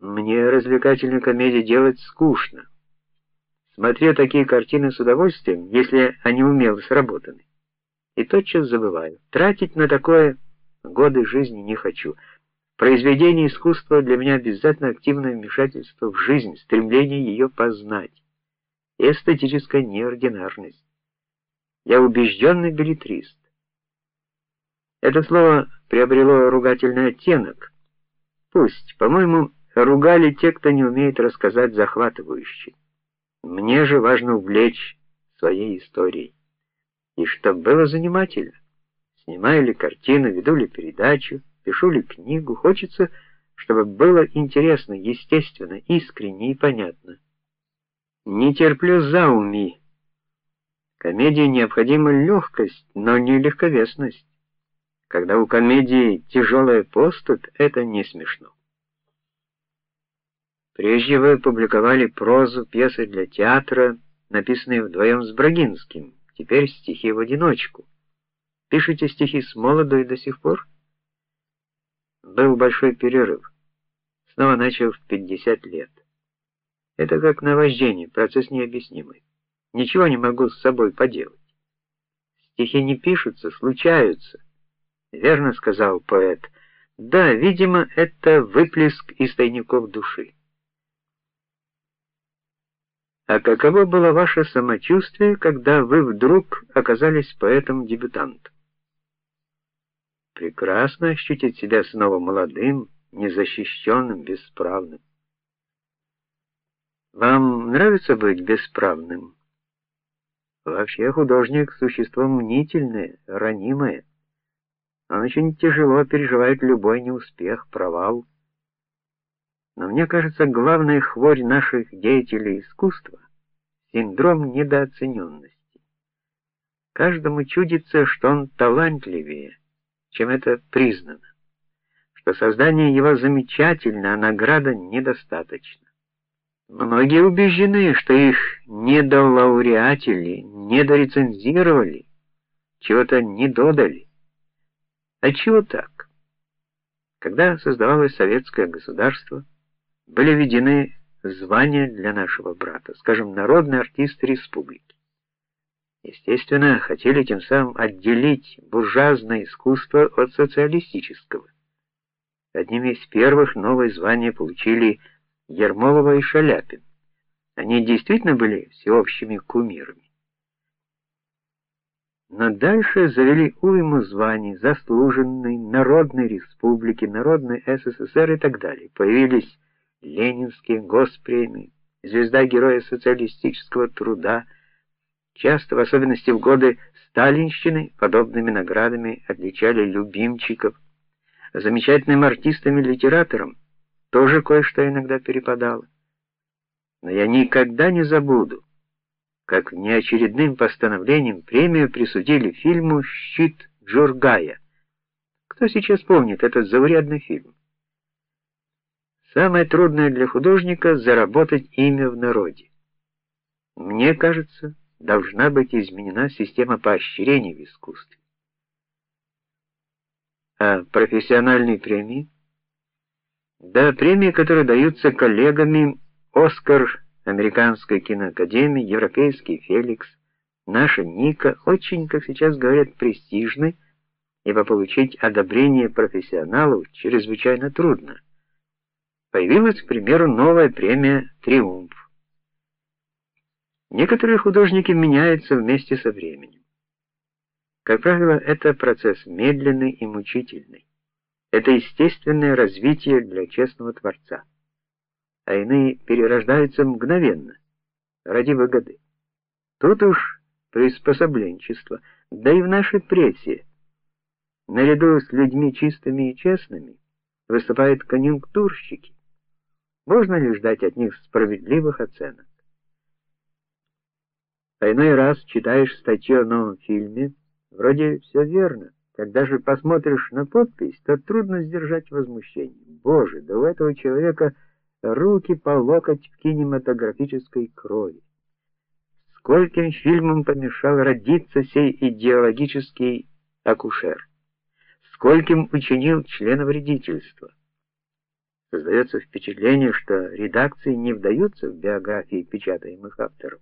Мне развлекательную комедию делать скучно. Смотрю такие картины с удовольствием, если они умело сработаны. И тотчас забываю. Тратить на такое годы жизни не хочу. Произведение искусства для меня обязательно активное вмешательство в жизнь, стремление ее познать. И эстетическая неординарность. Я убежденный билетрист. Это слово приобрело ругательный оттенок. Пусть, по-моему, ругали те, кто не умеет рассказать захватывающе. Мне же важно увлечь своей историей. И чтобы было занимательно. Снимаю ли картину, веду ли передачу, пишу ли книгу, хочется, чтобы было интересно, естественно, искренне и понятно. Не терплю зауми. Комедии необходима легкость, но не легковесность. Когда у комедии тяжелая поступь, это не смешно. Прежде вы публиковали прозу, пьесы для театра, написанные вдвоем с Брагинским. Теперь стихи в одиночку. Пишете стихи с молоду и до сих пор? Был большой перерыв. Снова начал в 50 лет. Это как наваждение, процесс необъяснимый. Ничего не могу с собой поделать. Стихи не пишутся, случаются. Верно сказал поэт. Да, видимо, это выплеск из тайников души. А каково было ваше самочувствие, когда вы вдруг оказались поэтом-дебютантом? Прекрасно ощутить себя снова молодым, незащищенным, бесправным. Вам нравится быть бесправным? Вообще художник существо мнительное, ранимое. Он очень тяжело переживает любой неуспех, провал. Но мне кажется, главная хворь наших деятелей искусства синдром недооцененности. Каждому чудится, что он талантливее, чем это признано, что создание его замечательно, а награда недостаточна. Многие убеждены, что их недолауреатили, недорецензировали, чего-то не додали. А чего так? Когда создавалось советское государство, были введены звания для нашего брата, скажем, народный артист республики. Естественно, хотели тем самым отделить буржуазное искусство от социалистического. Одними из первых новое звание получили Ермолова и Шаляпин. Они действительно были всеобщими кумирами. Но дальше завели уйму званий заслуженной народной республики, народной СССР и так далее. Появились ленинские госпремии, звезда Героя социалистического труда. Часто, в особенности в годы сталинщины, подобными наградами отличали любимчиков. Замечательным артистам и литераторам тоже кое-что иногда перепадало. Но я никогда не забуду, как неочередным постановлением премию присудили фильму Щит Джургая. Кто сейчас помнит этот заурядный фильм? Самое трудное для художника заработать имя в народе. Мне кажется, должна быть изменена система поощрения в искусстве. А профессиональные премии? Да, премии, которые даются коллегами Оскар Американской киноакадемии, Европейский Феликс, наша Ника, очень, как сейчас говорят, престижны, ибо получить одобрение профессионалов чрезвычайно трудно появилась, к примеру, новая премия Триумф. Некоторые художники меняются вместе со временем. Как правило, это процесс медленный и мучительный. Это естественное развитие для честного творца. А иные перерождаются мгновенно, ради выгоды. Тут уж приспособленчество, да и в нашей прессе. Наряду с людьми чистыми и честными выступают конъюнктурщики. Можно ли ждать от них справедливых оценок? А иной раз читаешь статью о новом фильме, вроде все верно. Когда же посмотришь на подпись, то трудно сдержать возмущение. Боже, да у этого человека руки по локоть в кинематографической крови. Скольким фильмам помешал родиться сей идеологический акушер? Скольким учинил членовредительство? Создается впечатление, что редакции не вдаются в биографии печатаемых авторов.